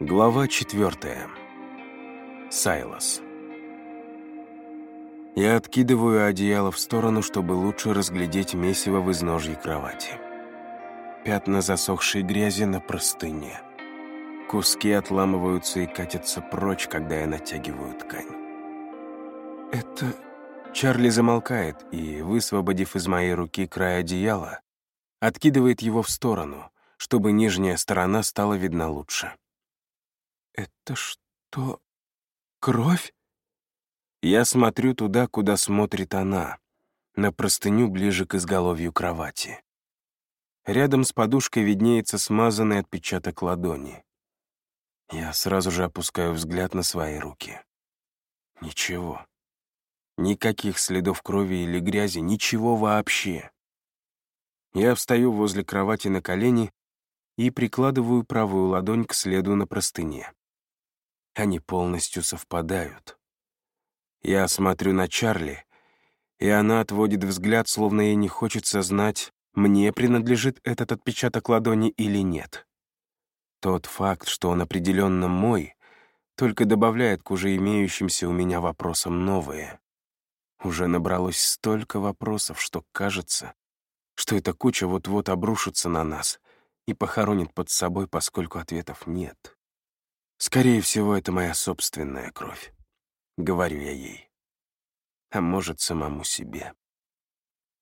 Глава четвертая. Сайлос. Я откидываю одеяло в сторону, чтобы лучше разглядеть месиво в изножье кровати. Пятна засохшей грязи на простыне. Куски отламываются и катятся прочь, когда я натягиваю ткань. Это... Чарли замолкает и, высвободив из моей руки край одеяла, откидывает его в сторону, чтобы нижняя сторона стала видна лучше. «Это что? Кровь?» Я смотрю туда, куда смотрит она, на простыню ближе к изголовью кровати. Рядом с подушкой виднеется смазанный отпечаток ладони. Я сразу же опускаю взгляд на свои руки. Ничего. Никаких следов крови или грязи, ничего вообще. Я встаю возле кровати на колени и прикладываю правую ладонь к следу на простыне. Они полностью совпадают. Я смотрю на Чарли, и она отводит взгляд, словно ей не хочется знать, мне принадлежит этот отпечаток ладони или нет. Тот факт, что он определенно мой, только добавляет к уже имеющимся у меня вопросам новые. Уже набралось столько вопросов, что кажется, что эта куча вот-вот обрушится на нас и похоронит под собой, поскольку ответов нет. Скорее всего, это моя собственная кровь, говорю я ей. А может, самому себе.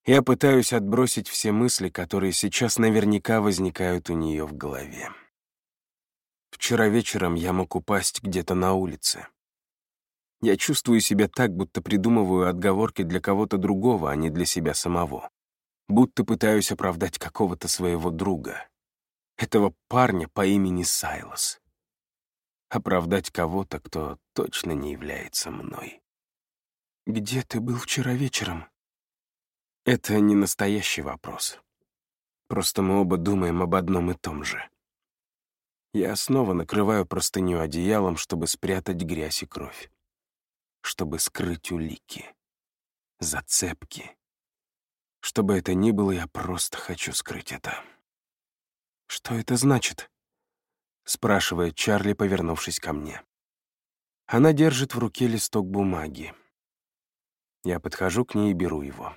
Я пытаюсь отбросить все мысли, которые сейчас наверняка возникают у нее в голове. Вчера вечером я мог упасть где-то на улице. Я чувствую себя так, будто придумываю отговорки для кого-то другого, а не для себя самого. Будто пытаюсь оправдать какого-то своего друга. Этого парня по имени Сайлос оправдать кого-то, кто точно не является мной. «Где ты был вчера вечером?» Это не настоящий вопрос. Просто мы оба думаем об одном и том же. Я снова накрываю простыню одеялом, чтобы спрятать грязь и кровь. Чтобы скрыть улики, зацепки. Что бы это ни было, я просто хочу скрыть это. Что это значит? Спрашивает Чарли, повернувшись ко мне. Она держит в руке листок бумаги. Я подхожу к ней и беру его.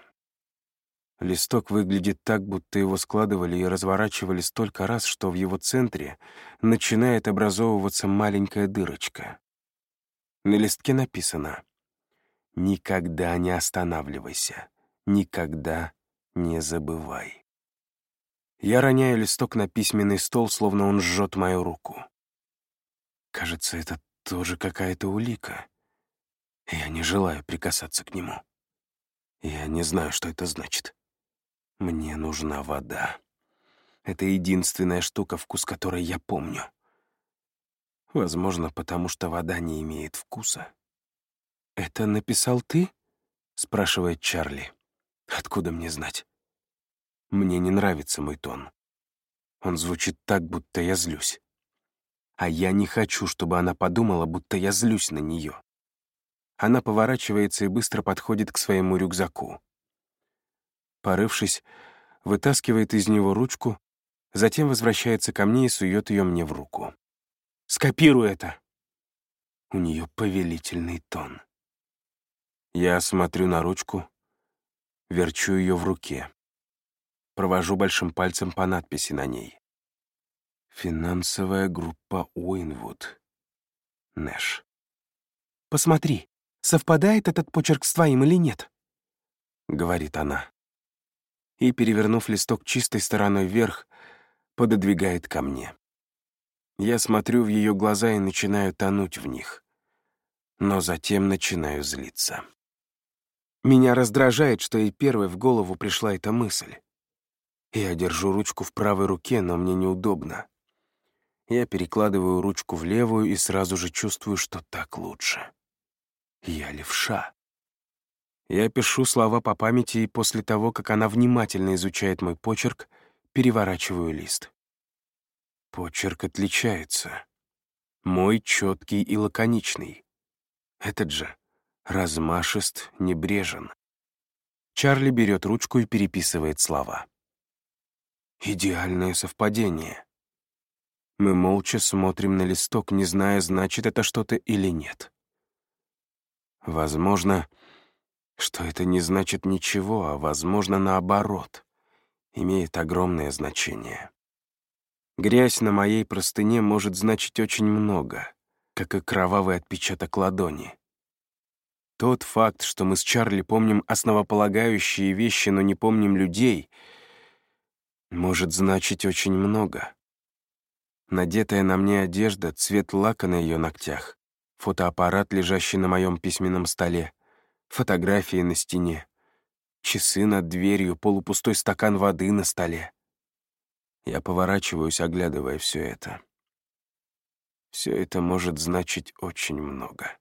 Листок выглядит так, будто его складывали и разворачивали столько раз, что в его центре начинает образовываться маленькая дырочка. На листке написано «Никогда не останавливайся, никогда не забывай». Я роняю листок на письменный стол, словно он жжет мою руку. Кажется, это тоже какая-то улика. Я не желаю прикасаться к нему. Я не знаю, что это значит. Мне нужна вода. Это единственная штука, вкус которой я помню. Возможно, потому что вода не имеет вкуса. «Это написал ты?» — спрашивает Чарли. «Откуда мне знать?» Мне не нравится мой тон. Он звучит так, будто я злюсь. А я не хочу, чтобы она подумала, будто я злюсь на нее. Она поворачивается и быстро подходит к своему рюкзаку. Порывшись, вытаскивает из него ручку, затем возвращается ко мне и сует ее мне в руку. «Скопируй это!» У нее повелительный тон. Я смотрю на ручку, верчу ее в руке. Провожу большим пальцем по надписи на ней. Финансовая группа Уинвуд. Нэш. «Посмотри, совпадает этот почерк с твоим или нет?» — говорит она. И, перевернув листок чистой стороной вверх, пододвигает ко мне. Я смотрю в ее глаза и начинаю тонуть в них. Но затем начинаю злиться. Меня раздражает, что ей первой в голову пришла эта мысль. Я держу ручку в правой руке, но мне неудобно. Я перекладываю ручку в левую и сразу же чувствую, что так лучше. Я левша. Я пишу слова по памяти, и после того, как она внимательно изучает мой почерк, переворачиваю лист. Почерк отличается. Мой четкий и лаконичный. Этот же размашист, небрежен. Чарли берет ручку и переписывает слова. Идеальное совпадение. Мы молча смотрим на листок, не зная, значит это что-то или нет. Возможно, что это не значит ничего, а, возможно, наоборот, имеет огромное значение. Грязь на моей простыне может значить очень много, как и кровавый отпечаток ладони. Тот факт, что мы с Чарли помним основополагающие вещи, но не помним людей, может значить очень много. Надетая на мне одежда, цвет лака на ее ногтях, фотоаппарат, лежащий на моем письменном столе, фотографии на стене, часы над дверью, полупустой стакан воды на столе. Я поворачиваюсь, оглядывая все это. Все это может значить очень много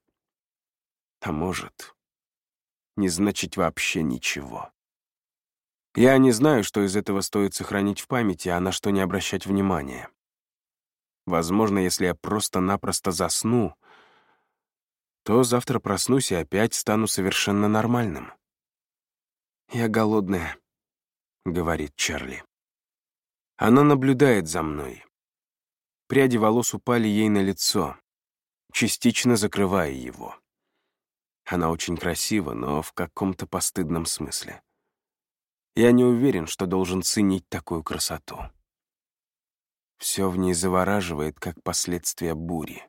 а может, не значить вообще ничего. Я не знаю, что из этого стоит сохранить в памяти, а на что не обращать внимания. Возможно, если я просто-напросто засну, то завтра проснусь и опять стану совершенно нормальным. «Я голодная», — говорит Чарли. Она наблюдает за мной. Пряди волос упали ей на лицо, частично закрывая его. Она очень красива, но в каком-то постыдном смысле. Я не уверен, что должен ценить такую красоту. Все в ней завораживает, как последствия бури.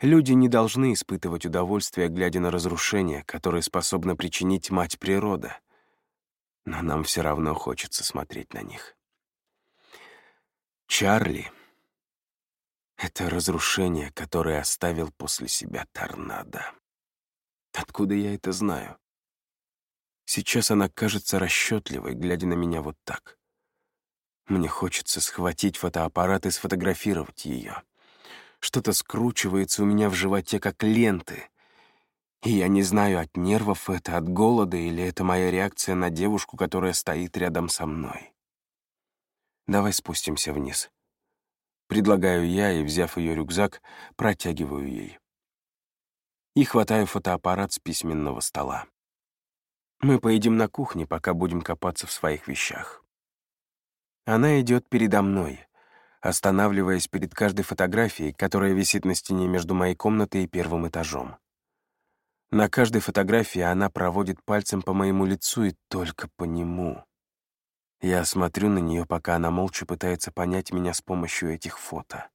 Люди не должны испытывать удовольствие, глядя на разрушения, которые способны причинить мать природа. Но нам все равно хочется смотреть на них. Чарли — это разрушение, которое оставил после себя торнадо. Откуда я это знаю? Сейчас она кажется расчетливой, глядя на меня вот так. Мне хочется схватить фотоаппарат и сфотографировать ее. Что-то скручивается у меня в животе, как ленты. И я не знаю, от нервов это, от голода, или это моя реакция на девушку, которая стоит рядом со мной. Давай спустимся вниз. Предлагаю я, и, взяв ее рюкзак, протягиваю ей и хватаю фотоаппарат с письменного стола. Мы поедем на кухне, пока будем копаться в своих вещах. Она идет передо мной, останавливаясь перед каждой фотографией, которая висит на стене между моей комнатой и первым этажом. На каждой фотографии она проводит пальцем по моему лицу и только по нему. Я смотрю на нее, пока она молча пытается понять меня с помощью этих фото.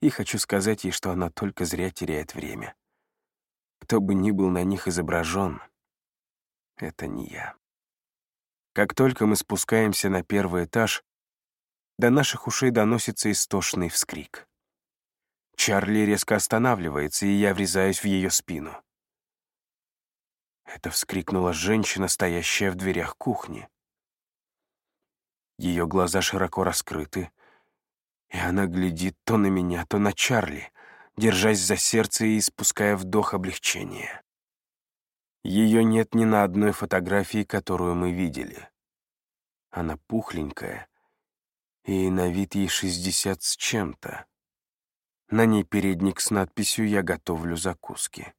И хочу сказать ей, что она только зря теряет время. Кто бы ни был на них изображен, это не я. Как только мы спускаемся на первый этаж, до наших ушей доносится истошный вскрик. Чарли резко останавливается, и я врезаюсь в ее спину. Это вскрикнула женщина, стоящая в дверях кухни. Ее глаза широко раскрыты, и она глядит то на меня, то на Чарли, держась за сердце и испуская вдох облегчения. Ее нет ни на одной фотографии, которую мы видели. Она пухленькая, и на вид ей шестьдесят с чем-то. На ней передник с надписью «Я готовлю закуски».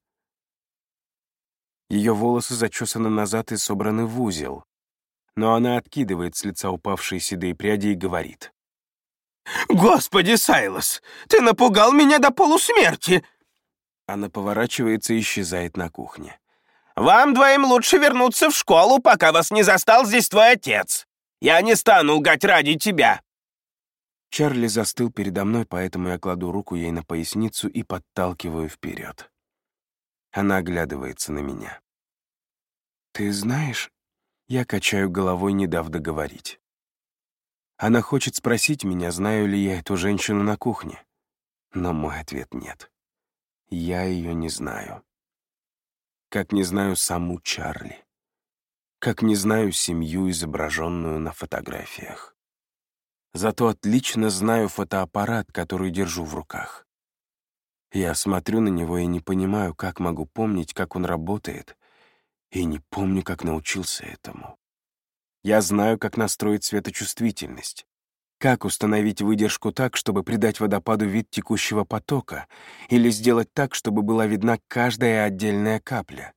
Ее волосы зачесаны назад и собраны в узел, но она откидывает с лица упавшие седые пряди и говорит. «Господи, Сайлос, ты напугал меня до полусмерти!» Она поворачивается и исчезает на кухне. «Вам двоим лучше вернуться в школу, пока вас не застал здесь твой отец. Я не стану лгать ради тебя!» Чарли застыл передо мной, поэтому я кладу руку ей на поясницу и подталкиваю вперед. Она оглядывается на меня. «Ты знаешь...» Я качаю головой, не дав договорить. Она хочет спросить меня, знаю ли я эту женщину на кухне. Но мой ответ — нет. Я ее не знаю. Как не знаю саму Чарли. Как не знаю семью, изображенную на фотографиях. Зато отлично знаю фотоаппарат, который держу в руках. Я смотрю на него и не понимаю, как могу помнить, как он работает, и не помню, как научился этому. Я знаю, как настроить светочувствительность, как установить выдержку так, чтобы придать водопаду вид текущего потока, или сделать так, чтобы была видна каждая отдельная капля.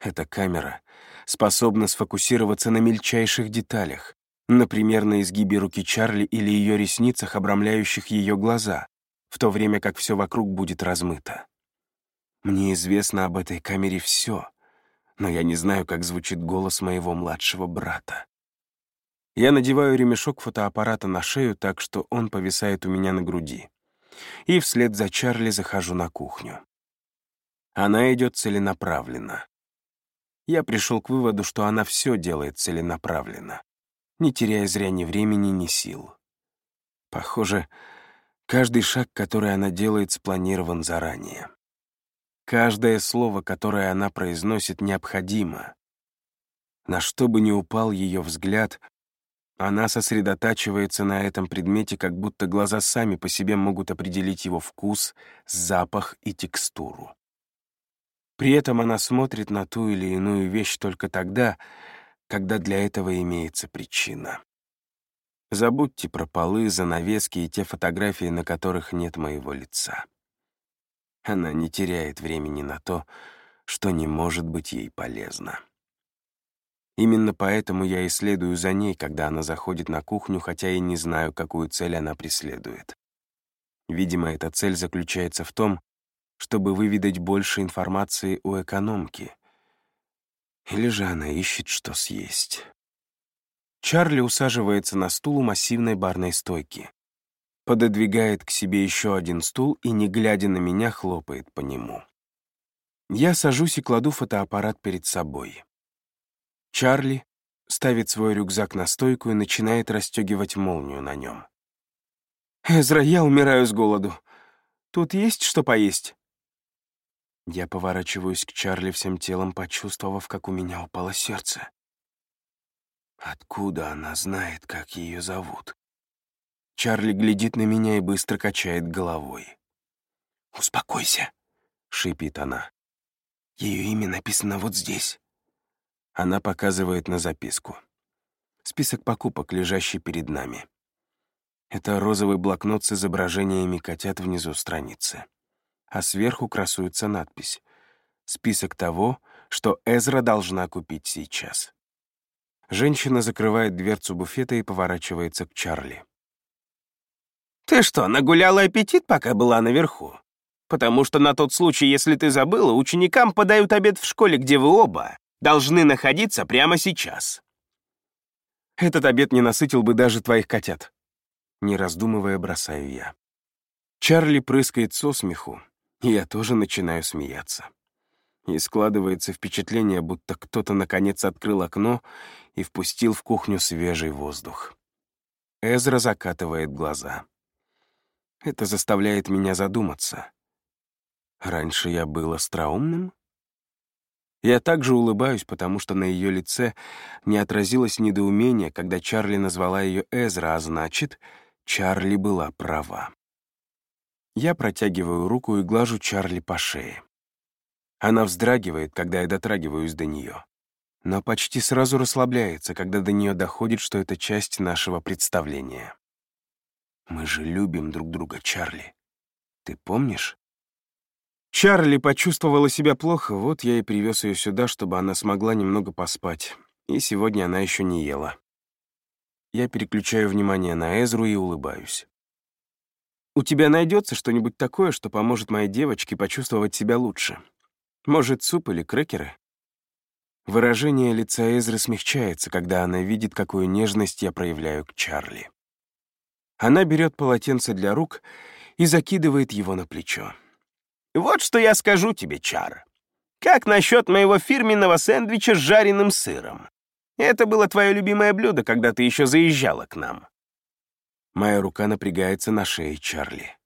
Эта камера способна сфокусироваться на мельчайших деталях, Например, на изгибе руки Чарли или ее ресницах, обрамляющих ее глаза, в то время как все вокруг будет размыто. Мне известно об этой камере все, но я не знаю, как звучит голос моего младшего брата. Я надеваю ремешок фотоаппарата на шею так, что он повисает у меня на груди. И вслед за Чарли захожу на кухню. Она идет целенаправленно. Я пришел к выводу, что она все делает целенаправленно, не теряя зря ни времени, ни сил. Похоже, каждый шаг, который она делает, спланирован заранее. Каждое слово, которое она произносит, необходимо. На что бы ни упал ее взгляд, она сосредотачивается на этом предмете, как будто глаза сами по себе могут определить его вкус, запах и текстуру. При этом она смотрит на ту или иную вещь только тогда, когда для этого имеется причина. Забудьте про полы, занавески и те фотографии, на которых нет моего лица. Она не теряет времени на то, что не может быть ей полезно. Именно поэтому я и следую за ней, когда она заходит на кухню, хотя и не знаю, какую цель она преследует. Видимо, эта цель заключается в том, чтобы выведать больше информации у экономки. Или же она ищет, что съесть. Чарли усаживается на стул у массивной барной стойки, пододвигает к себе еще один стул и, не глядя на меня, хлопает по нему. Я сажусь и кладу фотоаппарат перед собой. Чарли ставит свой рюкзак на стойку и начинает расстегивать молнию на нем. «Эзра, я умираю с голоду. Тут есть что поесть?» Я поворачиваюсь к Чарли всем телом, почувствовав, как у меня упало сердце. Откуда она знает, как ее зовут? Чарли глядит на меня и быстро качает головой. «Успокойся», — шипит она. Ее имя написано вот здесь. Она показывает на записку. Список покупок, лежащий перед нами. Это розовый блокнот с изображениями котят внизу страницы а сверху красуется надпись «Список того, что Эзра должна купить сейчас». Женщина закрывает дверцу буфета и поворачивается к Чарли. «Ты что, нагуляла аппетит, пока была наверху? Потому что на тот случай, если ты забыла, ученикам подают обед в школе, где вы оба должны находиться прямо сейчас». Этот обед не насытил бы даже твоих котят. Не раздумывая, бросаю я. Чарли прыскает со смеху, я тоже начинаю смеяться. И складывается впечатление, будто кто-то наконец открыл окно и впустил в кухню свежий воздух. Эзра закатывает глаза. Это заставляет меня задуматься. Раньше я был остроумным? Я также улыбаюсь, потому что на ее лице не отразилось недоумение, когда Чарли назвала ее Эзра, а значит, Чарли была права. Я протягиваю руку и глажу Чарли по шее. Она вздрагивает, когда я дотрагиваюсь до нее, но почти сразу расслабляется, когда до нее доходит, что это часть нашего представления. Мы же любим друг друга, Чарли. Ты помнишь? Чарли почувствовала себя плохо, вот я и привез ее сюда, чтобы она смогла немного поспать. И сегодня она еще не ела. Я переключаю внимание на Эзру и улыбаюсь. У тебя найдется что-нибудь такое, что поможет моей девочке почувствовать себя лучше? Может, суп или крекеры?» Выражение лица Эзры смягчается, когда она видит, какую нежность я проявляю к Чарли. Она берет полотенце для рук и закидывает его на плечо. «Вот что я скажу тебе, Чар. Как насчет моего фирменного сэндвича с жареным сыром? Это было твое любимое блюдо, когда ты еще заезжала к нам. Моя рука напрягается на шее Чарли.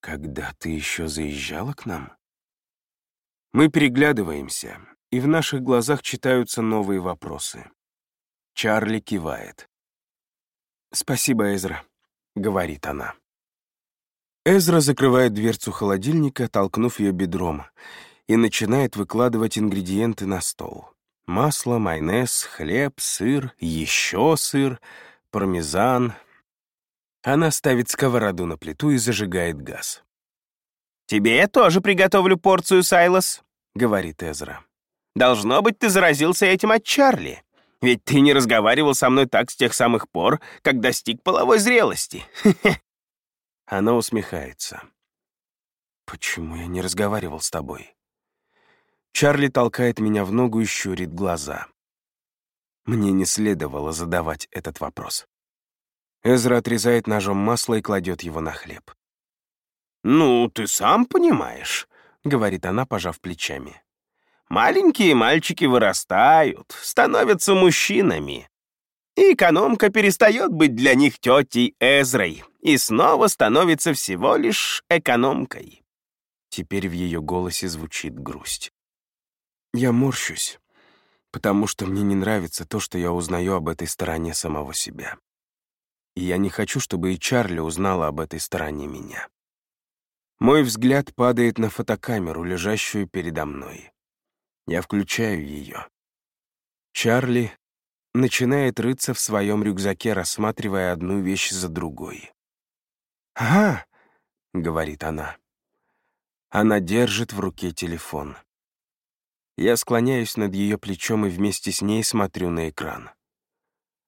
«Когда ты еще заезжала к нам?» Мы переглядываемся, и в наших глазах читаются новые вопросы. Чарли кивает. «Спасибо, Эзра», — говорит она. Эзра закрывает дверцу холодильника, толкнув ее бедром, и начинает выкладывать ингредиенты на стол. Масло, майонез, хлеб, сыр, еще сыр, пармезан, она ставит сковороду на плиту и зажигает газ. «Тебе я тоже приготовлю порцию, Сайлос», — говорит Эзра. «Должно быть, ты заразился этим от Чарли. Ведь ты не разговаривал со мной так с тех самых пор, как достиг половой зрелости. Она усмехается. Почему я не разговаривал с тобой? Чарли толкает меня в ногу и щурит глаза. Мне не следовало задавать этот вопрос. Эзра отрезает ножом масло и кладет его на хлеб. «Ну, ты сам понимаешь», — говорит она, пожав плечами. «Маленькие мальчики вырастают, становятся мужчинами. И экономка перестает быть для них тетей Эзрой и снова становится всего лишь экономкой». Теперь в ее голосе звучит грусть. Я морщусь, потому что мне не нравится то, что я узнаю об этой стороне самого себя. И я не хочу, чтобы и Чарли узнала об этой стороне меня. Мой взгляд падает на фотокамеру, лежащую передо мной. Я включаю ее. Чарли начинает рыться в своем рюкзаке, рассматривая одну вещь за другой. «Ага», — говорит она. Она держит в руке телефон. Я склоняюсь над ее плечом и вместе с ней смотрю на экран.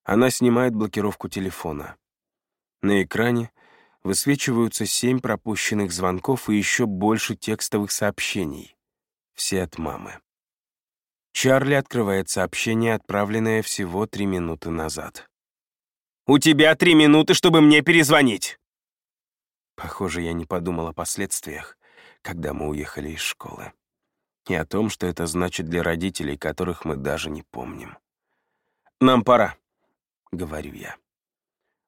Она снимает блокировку телефона. На экране высвечиваются семь пропущенных звонков и еще больше текстовых сообщений. Все от мамы. Чарли открывает сообщение, отправленное всего три минуты назад. «У тебя три минуты, чтобы мне перезвонить!» Похоже, я не подумал о последствиях, когда мы уехали из школы. И о том, что это значит для родителей, которых мы даже не помним. «Нам пора», — говорю я.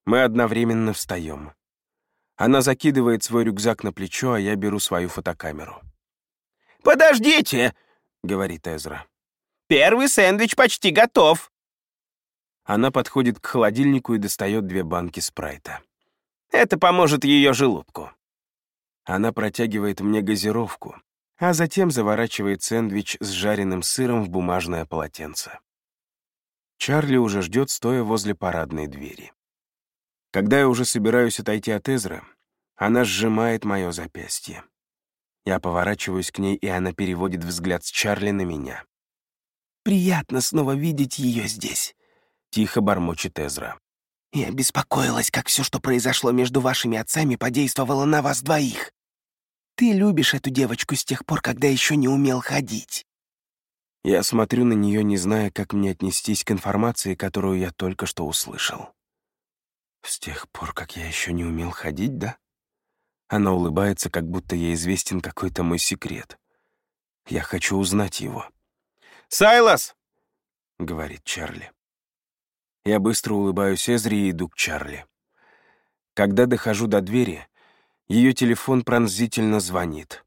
Мы одновременно встаем. Она закидывает свой рюкзак на плечо, а я беру свою фотокамеру. «Подождите!» — говорит Эзра. «Первый сэндвич почти готов!» Она подходит к холодильнику и достает две банки спрайта. «Это поможет ее желудку». Она протягивает мне газировку, а затем заворачивает сэндвич с жареным сыром в бумажное полотенце. Чарли уже ждет, стоя возле парадной двери. Когда я уже собираюсь отойти от Эзры, она сжимает мое запястье. Я поворачиваюсь к ней, и она переводит взгляд с Чарли на меня. «Приятно снова видеть ее здесь», — тихо бормочет Эзра. «Я беспокоилась, как все, что произошло между вашими отцами, подействовало на вас двоих. Ты любишь эту девочку с тех пор, когда еще не умел ходить». Я смотрю на нее, не зная, как мне отнестись к информации, которую я только что услышал. С тех пор, как я еще не умел ходить, да? Она улыбается, как будто ей известен какой-то мой секрет. Я хочу узнать его. «Сайлас!» — говорит Чарли. Я быстро улыбаюсь Эзри и иду к Чарли. Когда дохожу до двери, ее телефон пронзительно звонит.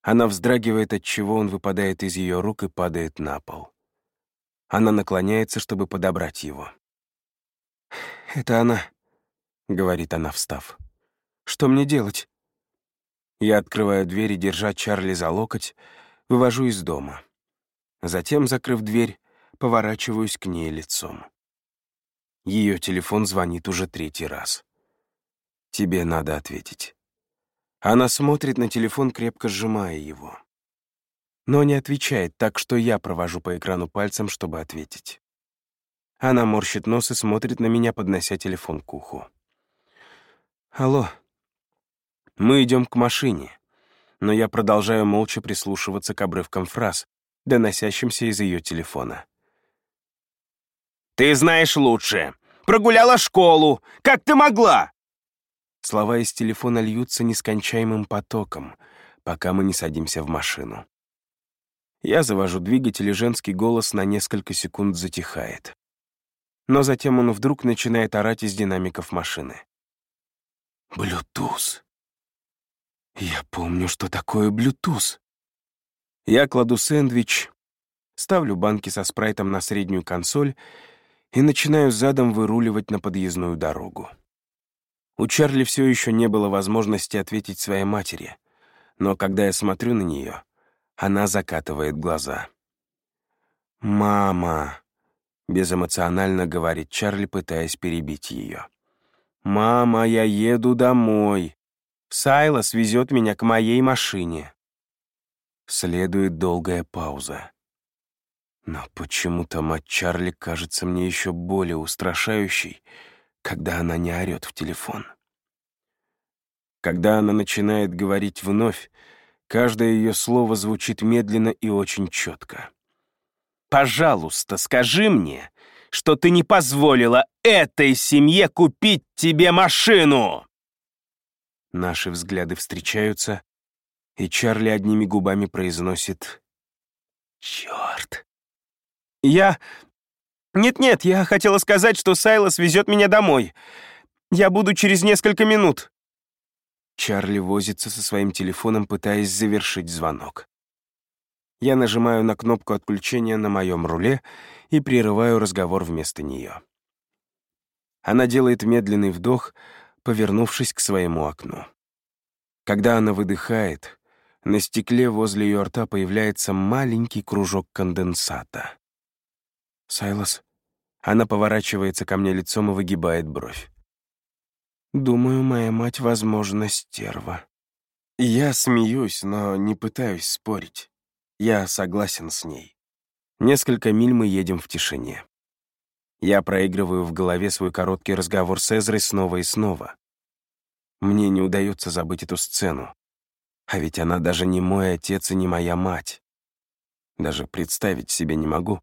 Она вздрагивает, от чего он выпадает из ее рук и падает на пол. Она наклоняется, чтобы подобрать его. «Это она», — говорит она, встав. «Что мне делать?» Я открываю дверь и, держа Чарли за локоть, вывожу из дома. Затем, закрыв дверь, поворачиваюсь к ней лицом. Ее телефон звонит уже третий раз. Тебе надо ответить. Она смотрит на телефон, крепко сжимая его. Но не отвечает, так что я провожу по экрану пальцем, чтобы ответить. Она морщит нос и смотрит на меня, поднося телефон к уху. «Алло». Мы идем к машине, но я продолжаю молча прислушиваться к обрывкам фраз, доносящимся из ее телефона. «Ты знаешь лучше! Прогуляла школу! Как ты могла?» Слова из телефона льются нескончаемым потоком, пока мы не садимся в машину. Я завожу двигатель, и женский голос на несколько секунд затихает но затем он вдруг начинает орать из динамиков машины. «Блютуз! Я помню, что такое блютуз!» Я кладу сэндвич, ставлю банки со спрайтом на среднюю консоль и начинаю задом выруливать на подъездную дорогу. У Чарли все еще не было возможности ответить своей матери, но когда я смотрю на нее, она закатывает глаза. «Мама!» Безэмоционально говорит Чарли, пытаясь перебить ее. «Мама, я еду домой. Сайлас везет меня к моей машине». Следует долгая пауза. Но почему-то мать Чарли кажется мне еще более устрашающей, когда она не орет в телефон. Когда она начинает говорить вновь, каждое ее слово звучит медленно и очень четко. «Пожалуйста, скажи мне, что ты не позволила этой семье купить тебе машину!» Наши взгляды встречаются, и Чарли одними губами произносит «Черт!» «Я... Нет-нет, я хотела сказать, что Сайлос везет меня домой. Я буду через несколько минут». Чарли возится со своим телефоном, пытаясь завершить звонок. Я нажимаю на кнопку отключения на моем руле и прерываю разговор вместо нее. Она делает медленный вдох, повернувшись к своему окну. Когда она выдыхает, на стекле возле ее рта появляется маленький кружок конденсата. «Сайлос?» Она поворачивается ко мне лицом и выгибает бровь. «Думаю, моя мать, возможно, стерва». Я смеюсь, но не пытаюсь спорить. Я согласен с ней. Несколько миль мы едем в тишине. Я проигрываю в голове свой короткий разговор с Эзрой снова и снова. Мне не удается забыть эту сцену. А ведь она даже не мой отец и не моя мать. Даже представить себе не могу,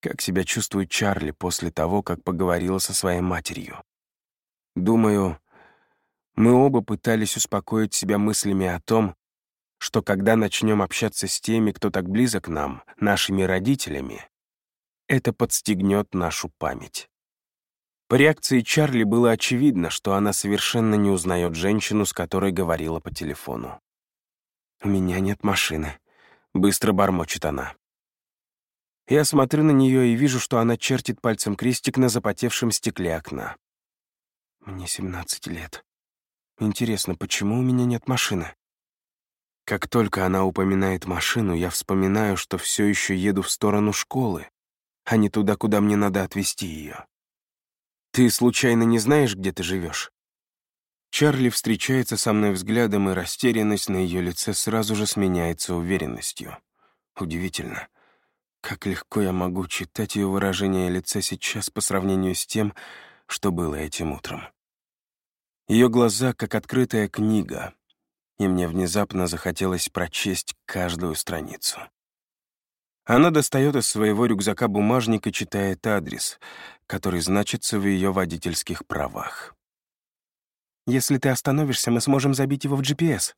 как себя чувствует Чарли после того, как поговорила со своей матерью. Думаю, мы оба пытались успокоить себя мыслями о том, что когда начнем общаться с теми, кто так близок нам, нашими родителями, это подстегнет нашу память. По реакции Чарли было очевидно, что она совершенно не узнает женщину, с которой говорила по телефону. «У меня нет машины», — быстро бормочет она. Я смотрю на нее и вижу, что она чертит пальцем крестик на запотевшем стекле окна. Мне 17 лет. Интересно, почему у меня нет машины? Как только она упоминает машину, я вспоминаю, что все еще еду в сторону школы, а не туда, куда мне надо отвезти ее. Ты случайно не знаешь, где ты живешь? Чарли встречается со мной взглядом, и растерянность на ее лице сразу же сменяется уверенностью. Удивительно. Как легко я могу читать ее выражение лица сейчас по сравнению с тем, что было этим утром. Ее глаза как открытая книга, и мне внезапно захотелось прочесть каждую страницу. Она достает из своего рюкзака бумажник и читает адрес, который значится в ее водительских правах. «Если ты остановишься, мы сможем забить его в GPS».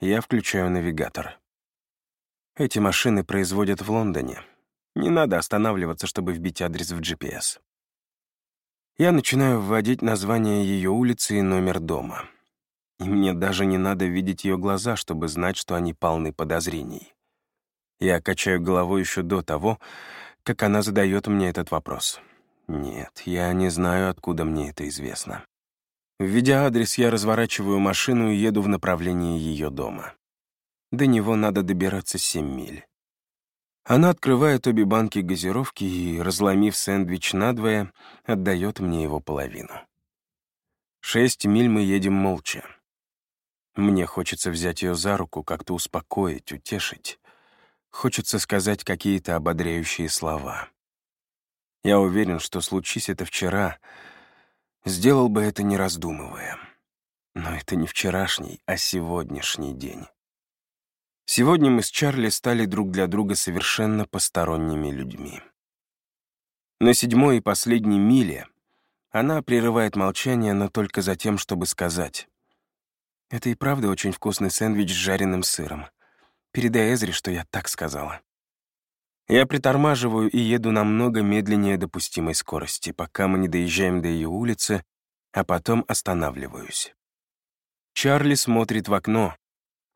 Я включаю навигатор. Эти машины производят в Лондоне. Не надо останавливаться, чтобы вбить адрес в GPS. Я начинаю вводить название ее улицы и номер дома. И мне даже не надо видеть ее глаза, чтобы знать, что они полны подозрений. Я качаю головой еще до того, как она задает мне этот вопрос. Нет, я не знаю, откуда мне это известно. Введя адрес, я разворачиваю машину и еду в направлении ее дома. До него надо добираться 7 миль. Она открывает обе банки газировки и, разломив сэндвич надвое, отдает мне его половину. Шесть миль мы едем молча. Мне хочется взять ее за руку, как-то успокоить, утешить. Хочется сказать какие-то ободряющие слова. Я уверен, что случись это вчера, сделал бы это не раздумывая. Но это не вчерашний, а сегодняшний день. Сегодня мы с Чарли стали друг для друга совершенно посторонними людьми. На седьмой и последней миле она прерывает молчание, но только за тем, чтобы сказать. «Это и правда очень вкусный сэндвич с жареным сыром. Передай Эзри, что я так сказала». Я притормаживаю и еду намного медленнее допустимой скорости, пока мы не доезжаем до ее улицы, а потом останавливаюсь. Чарли смотрит в окно,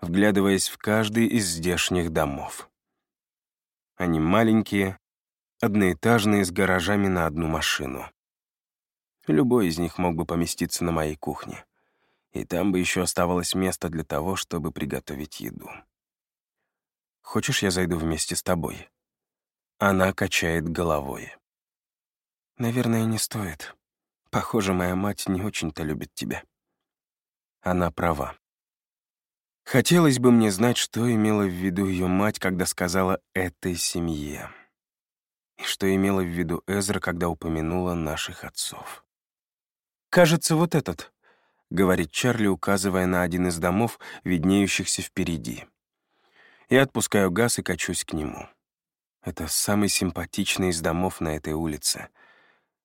вглядываясь в каждый из здешних домов. Они маленькие, одноэтажные, с гаражами на одну машину. Любой из них мог бы поместиться на моей кухне, и там бы еще оставалось место для того, чтобы приготовить еду. «Хочешь, я зайду вместе с тобой?» Она качает головой. «Наверное, не стоит. Похоже, моя мать не очень-то любит тебя». Она права. Хотелось бы мне знать, что имела в виду ее мать, когда сказала «этой семье». и что имела в виду Эзра, когда упомянула наших отцов. «Кажется, вот этот», — говорит Чарли, указывая на один из домов, виднеющихся впереди. Я отпускаю газ и качусь к нему. Это самый симпатичный из домов на этой улице.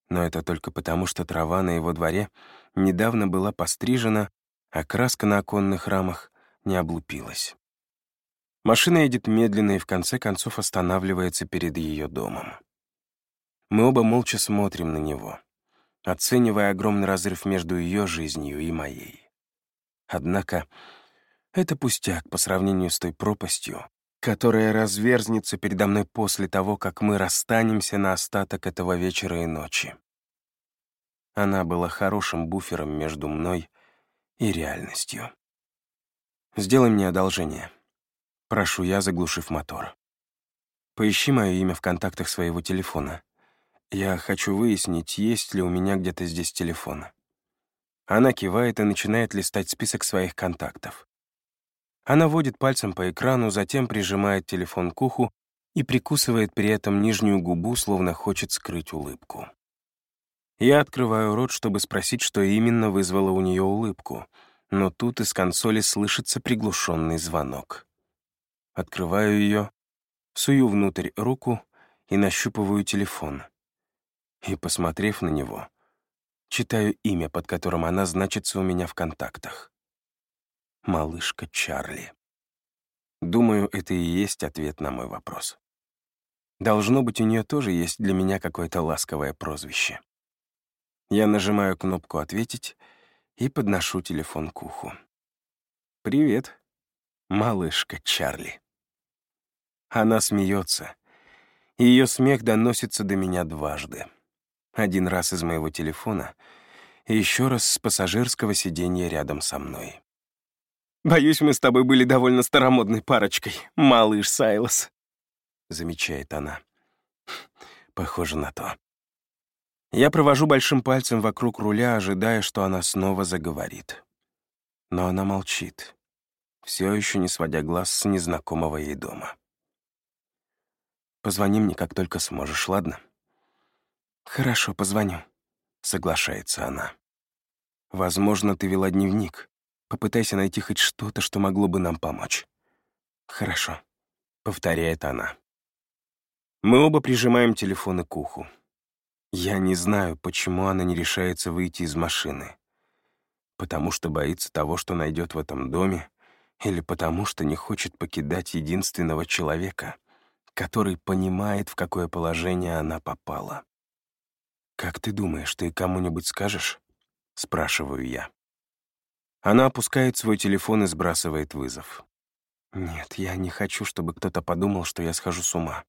Но это только потому, что трава на его дворе недавно была пострижена, а краска на оконных рамах не облупилась. Машина едет медленно и в конце концов останавливается перед ее домом. Мы оба молча смотрим на него, оценивая огромный разрыв между ее жизнью и моей. Однако это пустяк по сравнению с той пропастью, которая разверзнется передо мной после того, как мы расстанемся на остаток этого вечера и ночи. Она была хорошим буфером между мной и реальностью. «Сделай мне одолжение», — прошу я, заглушив мотор. «Поищи мое имя в контактах своего телефона. Я хочу выяснить, есть ли у меня где-то здесь телефон». Она кивает и начинает листать список своих контактов. Она водит пальцем по экрану, затем прижимает телефон к уху и прикусывает при этом нижнюю губу, словно хочет скрыть улыбку. Я открываю рот, чтобы спросить, что именно вызвало у нее улыбку, но тут из консоли слышится приглушенный звонок. Открываю ее, сую внутрь руку и нащупываю телефон. И, посмотрев на него, читаю имя, под которым она значится у меня в контактах малышка Чарли. Думаю, это и есть ответ на мой вопрос. Должно быть, у нее тоже есть для меня какое-то ласковое прозвище. Я нажимаю кнопку «Ответить» и подношу телефон к уху. «Привет, малышка Чарли». Она смеется, ее смех доносится до меня дважды. Один раз из моего телефона и еще раз с пассажирского сиденья рядом со мной. Боюсь, мы с тобой были довольно старомодной парочкой, малыш Сайлос», — замечает она. Похоже на то. Я провожу большим пальцем вокруг руля, ожидая, что она снова заговорит. Но она молчит, все еще не сводя глаз с незнакомого ей дома. «Позвони мне, как только сможешь, ладно?» «Хорошо, позвоню», — соглашается она. «Возможно, ты вела дневник. Попытайся найти хоть что-то, что могло бы нам помочь. Хорошо, повторяет она. Мы оба прижимаем телефоны к уху. Я не знаю, почему она не решается выйти из машины. Потому что боится того, что найдет в этом доме, или потому что не хочет покидать единственного человека, который понимает, в какое положение она попала. «Как ты думаешь, ты кому-нибудь скажешь?» — спрашиваю я. Она опускает свой телефон и сбрасывает вызов. «Нет, я не хочу, чтобы кто-то подумал, что я схожу с ума».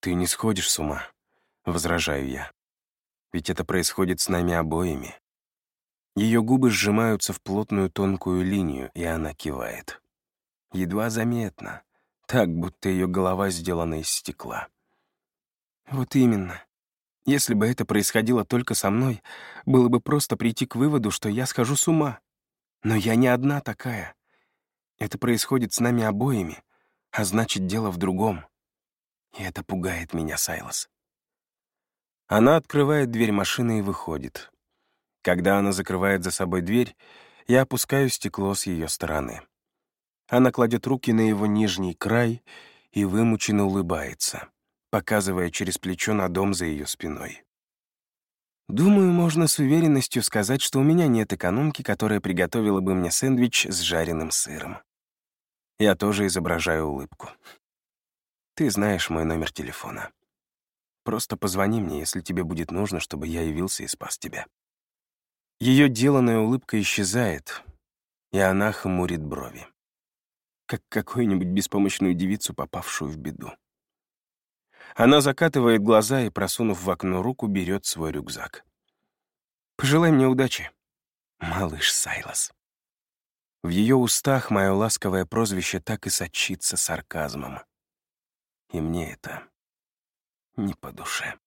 «Ты не сходишь с ума», — возражаю я. «Ведь это происходит с нами обоими». Ее губы сжимаются в плотную тонкую линию, и она кивает. Едва заметно, так, будто ее голова сделана из стекла. «Вот именно. Если бы это происходило только со мной, было бы просто прийти к выводу, что я схожу с ума. Но я не одна такая. Это происходит с нами обоими, а значит, дело в другом. И это пугает меня, Сайлос. Она открывает дверь машины и выходит. Когда она закрывает за собой дверь, я опускаю стекло с ее стороны. Она кладет руки на его нижний край и вымученно улыбается, показывая через плечо на дом за ее спиной. Думаю, можно с уверенностью сказать, что у меня нет экономки, которая приготовила бы мне сэндвич с жареным сыром. Я тоже изображаю улыбку. Ты знаешь мой номер телефона. Просто позвони мне, если тебе будет нужно, чтобы я явился и спас тебя. Ее деланная улыбка исчезает, и она хмурит брови, как какую-нибудь беспомощную девицу, попавшую в беду. Она закатывает глаза и, просунув в окно руку, берет свой рюкзак. «Пожелай мне удачи, малыш Сайлас». В ее устах мое ласковое прозвище так и сочится сарказмом. И мне это не по душе.